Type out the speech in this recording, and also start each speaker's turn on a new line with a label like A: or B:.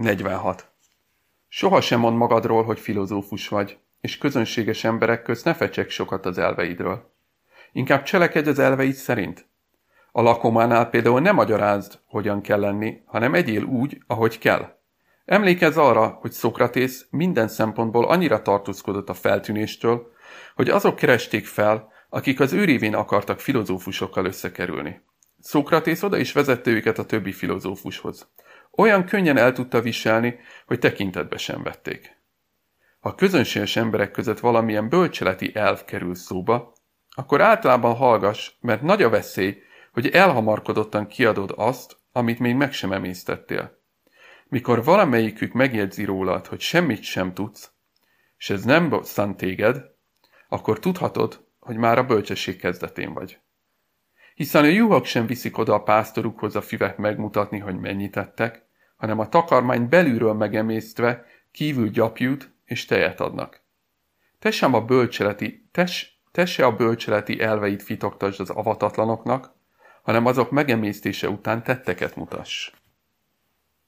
A: 46. Soha sem mond magadról, hogy filozófus vagy, és közönséges emberek közt ne fecsek sokat az elveidről. Inkább cselekedj az elveid szerint. A lakománál például nem magyarázd, hogyan kell lenni, hanem egyél úgy, ahogy kell. Emlékezz arra, hogy Szokratész minden szempontból annyira tartózkodott a feltűnéstől, hogy azok keresték fel, akik az ő akartak filozófusokkal összekerülni. Szókratész oda is vezette őket a többi filozófushoz. Olyan könnyen el tudta viselni, hogy tekintetbe sem vették. Ha közönséges emberek között valamilyen bölcseleti elv kerül szóba, akkor általában hallgass, mert nagy a veszély, hogy elhamarkodottan kiadod azt, amit még meg sem emésztettél. Mikor valamelyikük megjegyzi rólad, hogy semmit sem tudsz, és ez nem szant téged, akkor tudhatod, hogy már a bölcsesség kezdetén vagy. Hiszen a juhok sem viszik oda a pásztorukhoz a füvet megmutatni, hogy mennyit tettek, hanem a takarmány belülről megemésztve kívül gyapjút és tejet adnak. Te sem a bölcseleti, tes, te se a bölcseleti elveit fitoktasd az avatatlanoknak, hanem azok megemésztése után tetteket mutass.